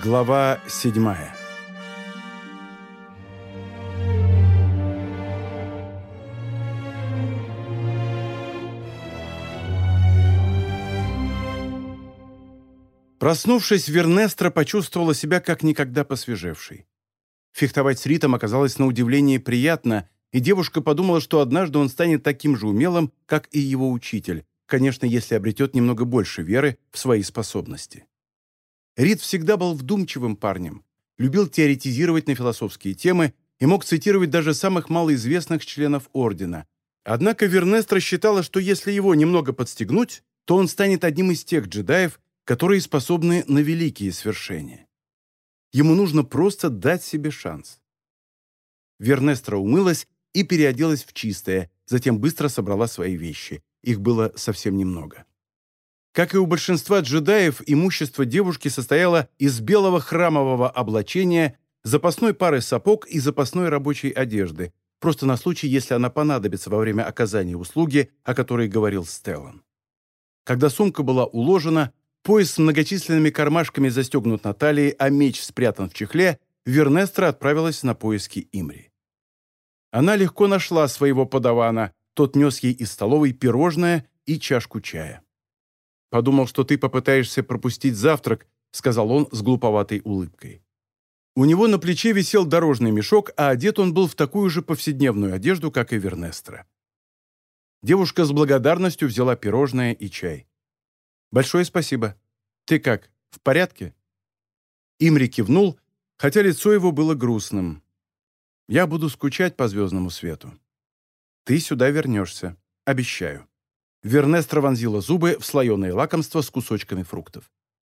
Глава седьмая Проснувшись, Вернестра почувствовала себя как никогда посвежевшей. Фехтовать с Ритом оказалось на удивление приятно, и девушка подумала, что однажды он станет таким же умелым, как и его учитель, конечно, если обретет немного больше веры в свои способности. Рид всегда был вдумчивым парнем, любил теоретизировать на философские темы и мог цитировать даже самых малоизвестных членов Ордена. Однако Вернестра считала, что если его немного подстегнуть, то он станет одним из тех джедаев, которые способны на великие свершения. Ему нужно просто дать себе шанс. Вернестра умылась и переоделась в чистое, затем быстро собрала свои вещи. Их было совсем немного. Как и у большинства джедаев, имущество девушки состояло из белого храмового облачения, запасной пары сапог и запасной рабочей одежды, просто на случай, если она понадобится во время оказания услуги, о которой говорил Стеллан. Когда сумка была уложена, Пояс с многочисленными кармашками застегнут на талии, а меч спрятан в чехле, Вернестра отправилась на поиски Имри. Она легко нашла своего подавана, тот нес ей из столовой пирожное и чашку чая. «Подумал, что ты попытаешься пропустить завтрак», сказал он с глуповатой улыбкой. У него на плече висел дорожный мешок, а одет он был в такую же повседневную одежду, как и Вернестра. Девушка с благодарностью взяла пирожное и чай. «Большое спасибо. Ты как, в порядке?» Имри кивнул, хотя лицо его было грустным. «Я буду скучать по звездному свету. Ты сюда вернешься. Обещаю». Вернестра вонзила зубы в слоеное лакомство с кусочками фруктов.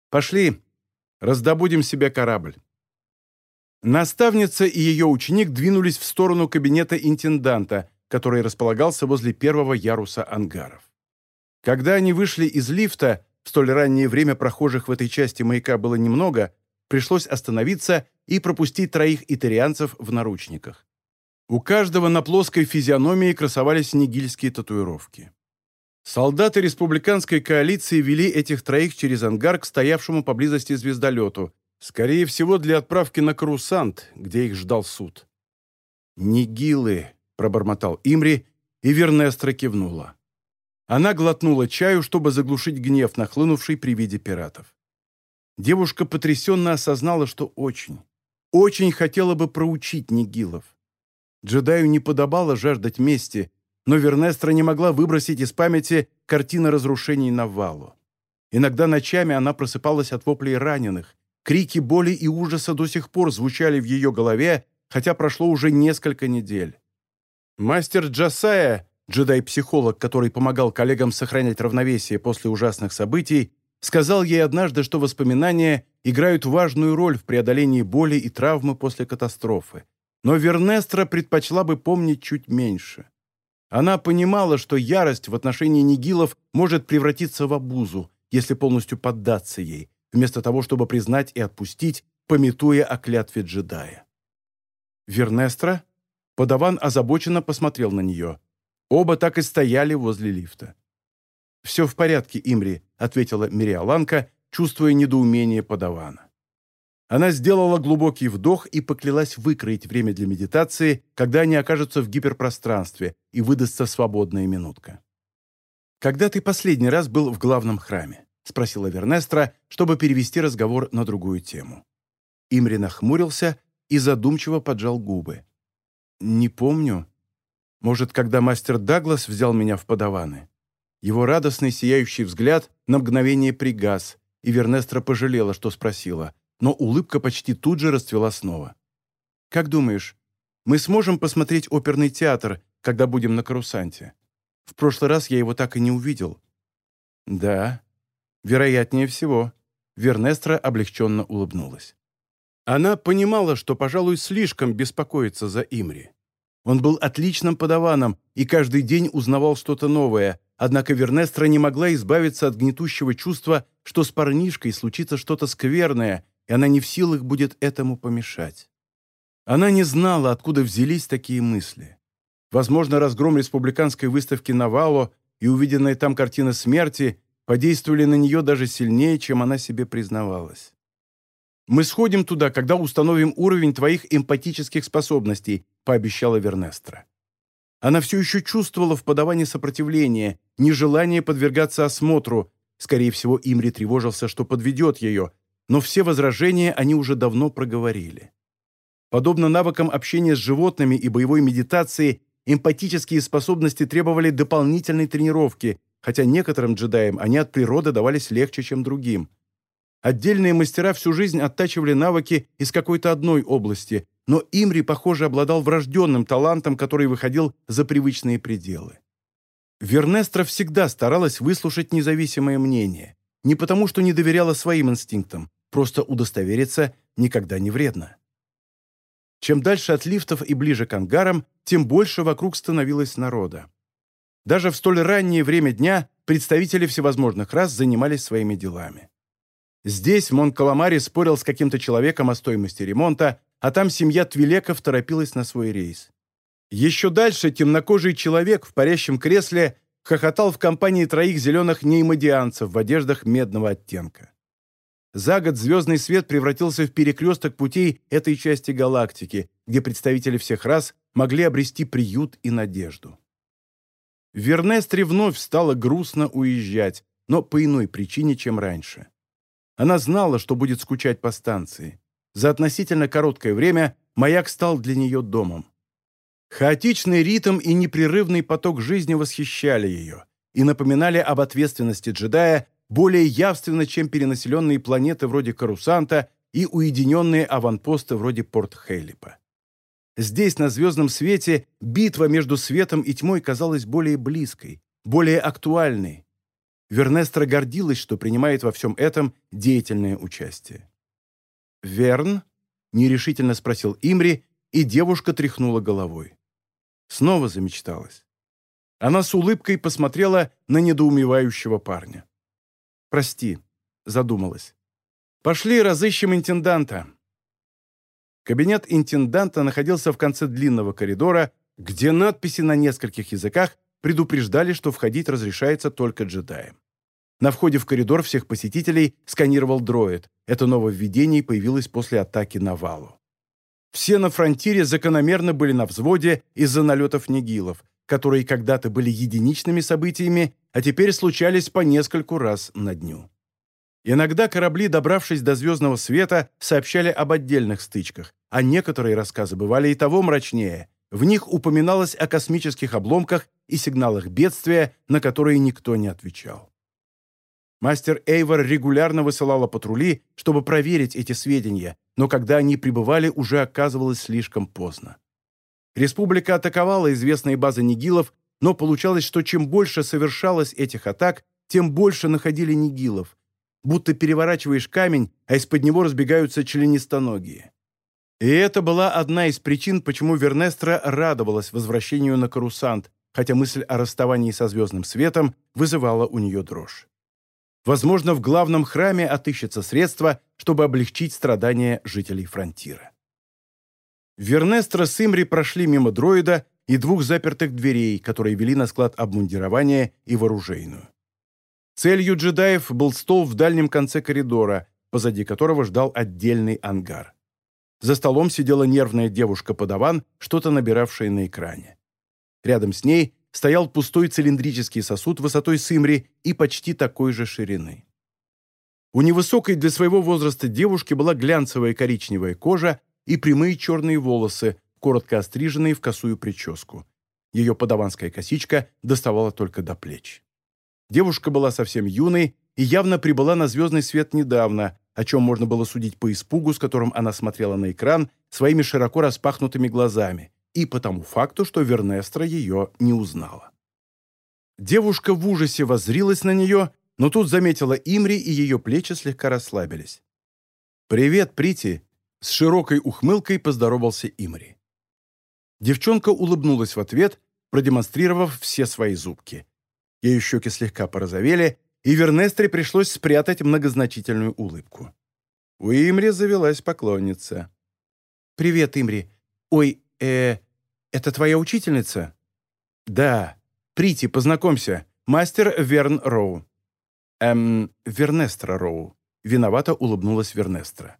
«Пошли, раздобудем себе корабль». Наставница и ее ученик двинулись в сторону кабинета интенданта, который располагался возле первого яруса ангаров. Когда они вышли из лифта, в столь раннее время прохожих в этой части маяка было немного, пришлось остановиться и пропустить троих итарианцев в наручниках. У каждого на плоской физиономии красовались нигильские татуировки. Солдаты республиканской коалиции вели этих троих через ангар к стоявшему поблизости звездолету, скорее всего, для отправки на Карусант, где их ждал суд. «Нигилы», — пробормотал Имри, и Вернестра кивнула. Она глотнула чаю, чтобы заглушить гнев, нахлынувший при виде пиратов. Девушка потрясенно осознала, что очень, очень хотела бы проучить Нигилов. Джедаю не подобало жаждать мести, но Вернестра не могла выбросить из памяти картины разрушений на валу. Иногда ночами она просыпалась от воплей раненых. Крики боли и ужаса до сих пор звучали в ее голове, хотя прошло уже несколько недель. Мастер Джасая Джедай-психолог, который помогал коллегам сохранять равновесие после ужасных событий, сказал ей однажды, что воспоминания играют важную роль в преодолении боли и травмы после катастрофы. Но Вернестра предпочла бы помнить чуть меньше. Она понимала, что ярость в отношении Нигилов может превратиться в обузу, если полностью поддаться ей, вместо того, чтобы признать и отпустить, пометуя о клятве джедая. Вернестра? Подаван озабоченно посмотрел на нее. Оба так и стояли возле лифта. «Все в порядке, Имри», — ответила Мириаланка, чувствуя недоумение подавана. Она сделала глубокий вдох и поклялась выкроить время для медитации, когда они окажутся в гиперпространстве и выдастся свободная минутка. «Когда ты последний раз был в главном храме?» — спросила Вернестра, чтобы перевести разговор на другую тему. Имри нахмурился и задумчиво поджал губы. «Не помню», может, когда мастер Даглас взял меня в подаваны? Его радостный сияющий взгляд на мгновение пригас, и Вернестра пожалела, что спросила, но улыбка почти тут же расцвела снова. «Как думаешь, мы сможем посмотреть оперный театр, когда будем на карусанте? В прошлый раз я его так и не увидел». «Да, вероятнее всего», — Вернестра облегченно улыбнулась. Она понимала, что, пожалуй, слишком беспокоится за Имри. Он был отличным подаваном и каждый день узнавал что-то новое, однако Вернестра не могла избавиться от гнетущего чувства, что с парнишкой случится что-то скверное, и она не в силах будет этому помешать. Она не знала, откуда взялись такие мысли. Возможно, разгром республиканской выставки Навало и увиденная там картина смерти подействовали на нее даже сильнее, чем она себе признавалась. Мы сходим туда, когда установим уровень твоих эмпатических способностей», — пообещала Вернестра. Она все еще чувствовала в подавании сопротивления, нежелание подвергаться осмотру. Скорее всего, Имри тревожился, что подведет ее, но все возражения они уже давно проговорили. Подобно навыкам общения с животными и боевой медитации, эмпатические способности требовали дополнительной тренировки, хотя некоторым джедаям они от природы давались легче, чем другим. Отдельные мастера всю жизнь оттачивали навыки из какой-то одной области, но Имри, похоже, обладал врожденным талантом, который выходил за привычные пределы. Вернестра всегда старалась выслушать независимое мнение. Не потому, что не доверяла своим инстинктам, просто удостовериться никогда не вредно. Чем дальше от лифтов и ближе к ангарам, тем больше вокруг становилось народа. Даже в столь раннее время дня представители всевозможных рас занимались своими делами. Здесь Монкаламари спорил с каким-то человеком о стоимости ремонта, а там семья Твилеков торопилась на свой рейс. Еще дальше темнокожий человек в парящем кресле хохотал в компании троих зеленых неймодианцев в одеждах медного оттенка. За год звездный свет превратился в перекресток путей этой части галактики, где представители всех рас могли обрести приют и надежду. Вернестре вновь стало грустно уезжать, но по иной причине, чем раньше. Она знала, что будет скучать по станции. За относительно короткое время маяк стал для нее домом. Хаотичный ритм и непрерывный поток жизни восхищали ее и напоминали об ответственности джедая более явственно, чем перенаселенные планеты вроде Карусанта и уединенные аванпосты вроде Порт-Хейлипа. Здесь, на звездном свете, битва между светом и тьмой казалась более близкой, более актуальной. Вернестра гордилась, что принимает во всем этом деятельное участие. «Верн?» — нерешительно спросил Имри, и девушка тряхнула головой. Снова замечталась. Она с улыбкой посмотрела на недоумевающего парня. «Прости», — задумалась. «Пошли разыщем интенданта». Кабинет интенданта находился в конце длинного коридора, где надписи на нескольких языках предупреждали, что входить разрешается только джедаям. На входе в коридор всех посетителей сканировал дроид. Это нововведение появилось после атаки на Валу. Все на фронтире закономерно были на взводе из-за налетов нигилов, которые когда-то были единичными событиями, а теперь случались по нескольку раз на дню. Иногда корабли, добравшись до звездного света, сообщали об отдельных стычках, а некоторые рассказы бывали и того мрачнее. В них упоминалось о космических обломках и сигналах бедствия, на которые никто не отвечал. Мастер Эйвор регулярно высылала патрули, чтобы проверить эти сведения, но когда они прибывали, уже оказывалось слишком поздно. Республика атаковала известные базы нигилов, но получалось, что чем больше совершалось этих атак, тем больше находили нигилов, будто переворачиваешь камень, а из-под него разбегаются членистоногие. И это была одна из причин, почему Вернестра радовалась возвращению на Карусант, хотя мысль о расставании со звездным светом вызывала у нее дрожь. Возможно, в главном храме отыщется средства, чтобы облегчить страдания жителей фронтира. Вернестра с Имри прошли мимо дроида и двух запертых дверей, которые вели на склад обмундирования и вооружейную. Целью джедаев был стол в дальнем конце коридора, позади которого ждал отдельный ангар. За столом сидела нервная девушка-подаван, что-то набиравшая на экране. Рядом с ней стоял пустой цилиндрический сосуд высотой с имри и почти такой же ширины. У невысокой для своего возраста девушки была глянцевая коричневая кожа и прямые черные волосы, коротко остриженные в косую прическу. Ее подаванская косичка доставала только до плеч. Девушка была совсем юной и явно прибыла на звездный свет недавно, о чем можно было судить по испугу, с которым она смотрела на экран своими широко распахнутыми глазами, и по тому факту, что Вернестра ее не узнала. Девушка в ужасе воззрилась на нее, но тут заметила Имри, и ее плечи слегка расслабились. «Привет, Прити!» — с широкой ухмылкой поздоровался Имри. Девчонка улыбнулась в ответ, продемонстрировав все свои зубки. Ее щеки слегка порозовели, и Вернестре пришлось спрятать многозначительную улыбку. У Имри завелась поклонница. «Привет, Имри. Ой, э это твоя учительница?» «Да. Прити, познакомься. Мастер Верн Роу». «Эм, Вернестра Роу». Виновато улыбнулась Вернестра.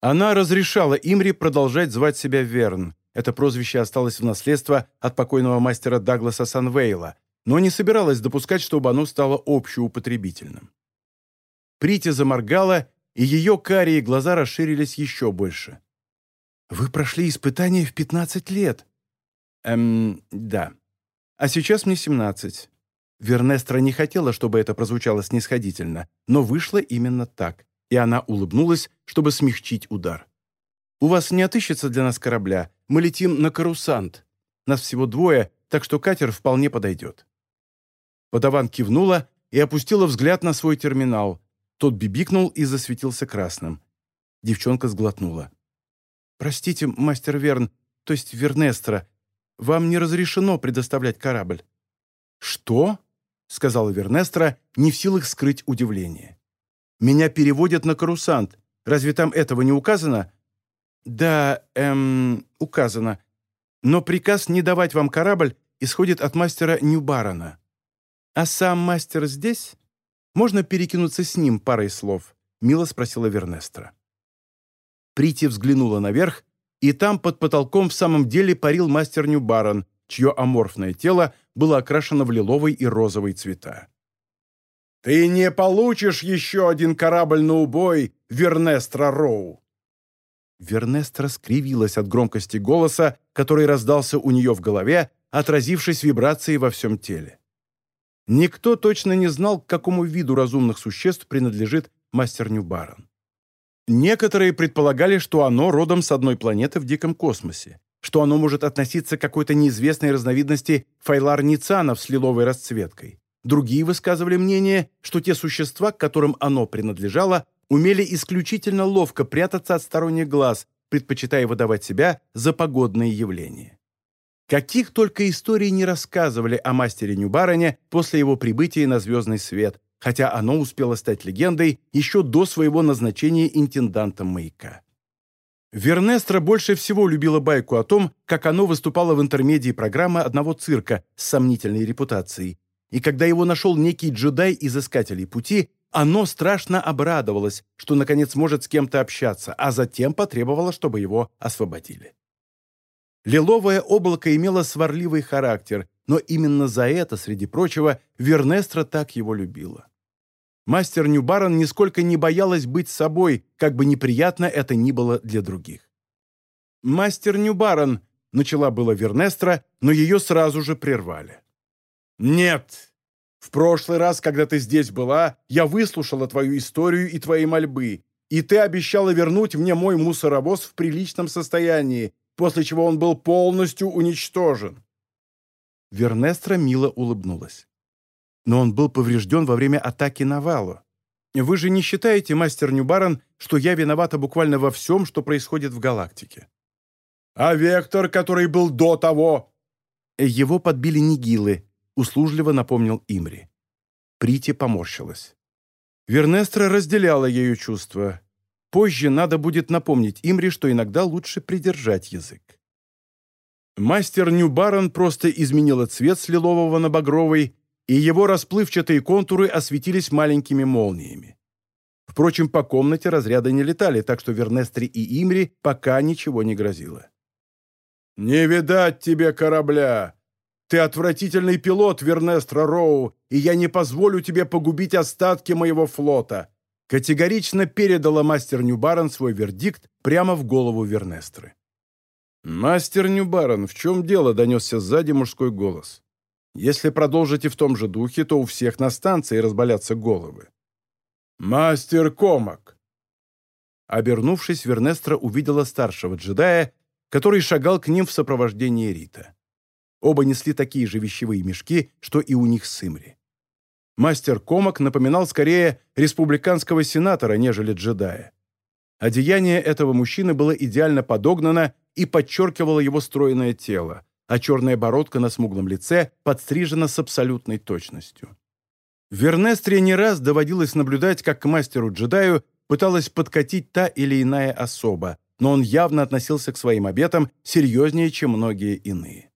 Она разрешала Имри продолжать звать себя Верн. Это прозвище осталось в наследство от покойного мастера Дагласа Санвейла, но не собиралась допускать, чтобы оно стало общеупотребительным. Прити заморгала, и ее карие глаза расширились еще больше. «Вы прошли испытание в 15 лет». «Эм, да. А сейчас мне 17». Вернестра не хотела, чтобы это прозвучало снисходительно, но вышло именно так, и она улыбнулась, чтобы смягчить удар. «У вас не отыщется для нас корабля. Мы летим на Карусант. Нас всего двое, так что катер вполне подойдет». Подаван кивнула и опустила взгляд на свой терминал. Тот бибикнул и засветился красным. Девчонка сглотнула. «Простите, мастер Верн, то есть Вернестра, вам не разрешено предоставлять корабль». «Что?» — сказала Вернестра, не в силах скрыть удивление. «Меня переводят на карусант. Разве там этого не указано?» «Да, эм, указано. Но приказ не давать вам корабль исходит от мастера Ньюбарона. А сам мастер здесь? Можно перекинуться с ним парой слов?» — мило спросила Вернестра. Прити взглянула наверх, и там под потолком в самом деле парил мастер Ньюбарон, чье аморфное тело было окрашено в лиловый и розовый цвета. «Ты не получишь еще один корабль на убой, Вернестра Роу!» Вернестра скривилась от громкости голоса, который раздался у нее в голове, отразившись вибрацией во всем теле. Никто точно не знал, к какому виду разумных существ принадлежит мастер Ньюбарон. Некоторые предполагали, что оно родом с одной планеты в диком космосе, что оно может относиться к какой-то неизвестной разновидности файлар-ницанов с лиловой расцветкой. Другие высказывали мнение, что те существа, к которым оно принадлежало, умели исключительно ловко прятаться от сторонних глаз, предпочитая выдавать себя за погодные явления. Каких только историй не рассказывали о мастере Нюбароне после его прибытия на звездный свет, хотя оно успело стать легендой еще до своего назначения интендантом маяка. Вернестра больше всего любила байку о том, как оно выступало в интермедии программы одного цирка с сомнительной репутацией, и когда его нашел некий джедай из Искателей Пути, оно страшно обрадовалось, что наконец может с кем-то общаться, а затем потребовало, чтобы его освободили. Лиловое облако имело сварливый характер, но именно за это, среди прочего, Вернестра так его любила. Мастер Ньюбарон нисколько не боялась быть собой, как бы неприятно это ни было для других. «Мастер Ньюбарон», — начала была Вернестра, но ее сразу же прервали. «Нет! В прошлый раз, когда ты здесь была, я выслушала твою историю и твои мольбы, и ты обещала вернуть мне мой мусоровоз в приличном состоянии, после чего он был полностью уничтожен. Вернестра мило улыбнулась. «Но он был поврежден во время атаки на Валу. Вы же не считаете, мастер Нюбарон, что я виновата буквально во всем, что происходит в галактике?» «А Вектор, который был до того?» «Его подбили нигилы», — услужливо напомнил Имри. Прити поморщилась. Вернестра разделяла ее чувства. Позже надо будет напомнить Имри, что иногда лучше придержать язык. Мастер Ньюбарон просто изменила цвет с лилового на багровый, и его расплывчатые контуры осветились маленькими молниями. Впрочем, по комнате разряды не летали, так что Вернестри и Имри пока ничего не грозило. «Не видать тебе корабля! Ты отвратительный пилот, Вернестра Роу, и я не позволю тебе погубить остатки моего флота!» Категорично передала мастер Ньюбарон свой вердикт прямо в голову Вернестры. «Мастер Ньюбарон, в чем дело?» — донесся сзади мужской голос. «Если продолжите в том же духе, то у всех на станции разболятся головы». «Мастер Комак!» Обернувшись, Вернестра увидела старшего джедая, который шагал к ним в сопровождении Рита. Оба несли такие же вещевые мешки, что и у них с Имри. Мастер Комак напоминал скорее республиканского сенатора, нежели джедая. Одеяние этого мужчины было идеально подогнано и подчеркивала его стройное тело, а черная бородка на смуглом лице подстрижена с абсолютной точностью. Вернестре не раз доводилось наблюдать, как к мастеру-джедаю пыталась подкатить та или иная особа, но он явно относился к своим обетам серьезнее, чем многие иные.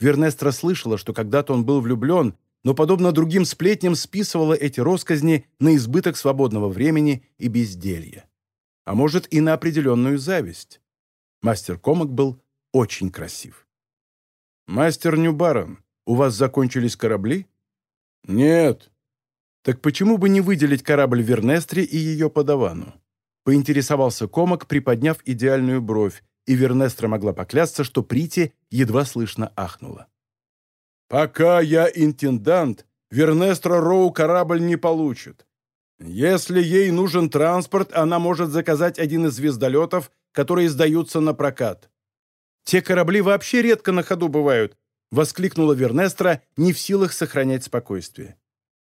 Вернестра слышала, что когда-то он был влюблен, но, подобно другим сплетням, списывала эти росказни на избыток свободного времени и безделья. а может и на определенную зависть. Мастер Комок был очень красив. «Мастер Нюбарон, у вас закончились корабли?» «Нет». «Так почему бы не выделить корабль Вернестре и ее подавану?» Поинтересовался Комок, приподняв идеальную бровь, и Вернестра могла поклясться, что Прити едва слышно ахнула. «Пока я интендант, Вернестра Роу корабль не получит. Если ей нужен транспорт, она может заказать один из звездолетов, которые сдаются на прокат. Те корабли вообще редко на ходу бывают, воскликнула Вернестра, не в силах сохранять спокойствие.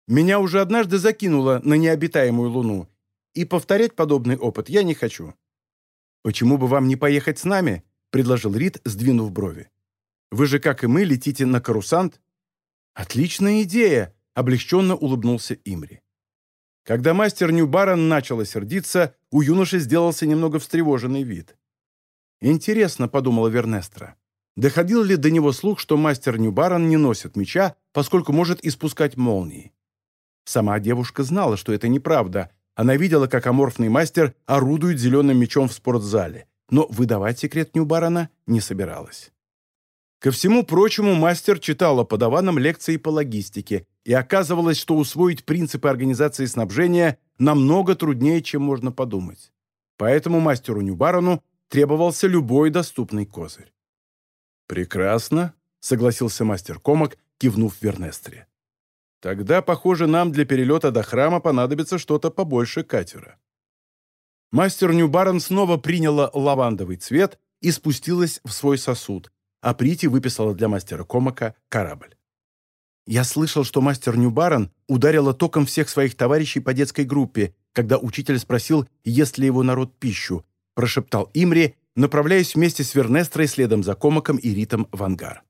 Меня уже однажды закинуло на необитаемую Луну, и повторять подобный опыт я не хочу. «Почему бы вам не поехать с нами?» – предложил Рид, сдвинув брови. «Вы же, как и мы, летите на карусант?» «Отличная идея!» – облегченно улыбнулся Имри. Когда мастер Ньюбарон начал сердиться, у юноши сделался немного встревоженный вид. «Интересно», — подумала Вернестра, — «доходил ли до него слух, что мастер Ньюбарон не носит меча, поскольку может испускать молнии?» Сама девушка знала, что это неправда. Она видела, как аморфный мастер орудует зеленым мечом в спортзале, но выдавать секрет Ньюбарона не собиралась. Ко всему прочему, мастер читала подаванам лекции по логистике, и оказывалось, что усвоить принципы организации снабжения намного труднее, чем можно подумать. Поэтому мастеру Ньюбарону требовался любой доступный козырь. «Прекрасно», — согласился мастер Комок, кивнув Вернестре. «Тогда, похоже, нам для перелета до храма понадобится что-то побольше катера». Мастер Ньюбарон снова приняла лавандовый цвет и спустилась в свой сосуд, а Прити выписала для мастера Комака корабль. Я слышал, что мастер Ньюбарон ударила током всех своих товарищей по детской группе, когда учитель спросил, ест ли его народ пищу, прошептал Имри, направляясь вместе с Вернестрой следом за Комаком и Ритом в ангар.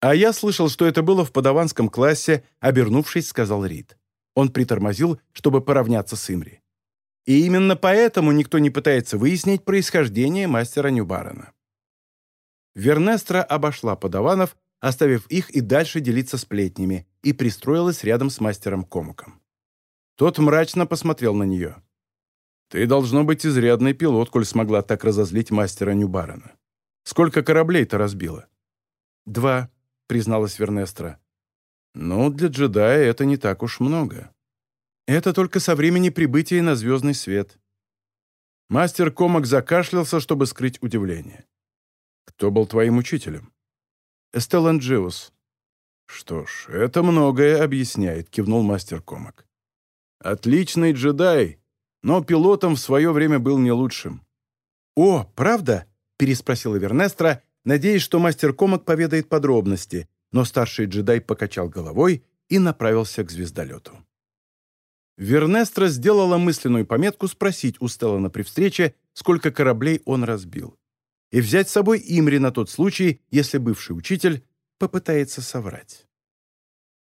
«А я слышал, что это было в подаванском классе», обернувшись, сказал Рит. Он притормозил, чтобы поравняться с Имри. И именно поэтому никто не пытается выяснить происхождение мастера Ньюбарона. Вернестра обошла подаванов, оставив их и дальше делиться сплетнями, и пристроилась рядом с мастером Комуком. Тот мрачно посмотрел на нее. «Ты, должно быть, изрядный пилот, коль смогла так разозлить мастера Ньюбарона. Сколько кораблей-то разбила?» «Два», — призналась Вернестра. «Ну, для джедая это не так уж много. Это только со времени прибытия на звездный свет». Мастер Комок закашлялся, чтобы скрыть удивление. «Кто был твоим учителем?» «Эстеллан Джиус». «Что ж, это многое объясняет», — кивнул мастер Комок. «Отличный джедай, но пилотом в свое время был не лучшим». «О, правда?» — переспросила Вернестра, надеясь, что мастер Комок поведает подробности, но старший джедай покачал головой и направился к звездолету. Вернестра сделала мысленную пометку спросить у Стеллана при встрече, сколько кораблей он разбил, и взять с собой Имри на тот случай, если бывший учитель попытается соврать.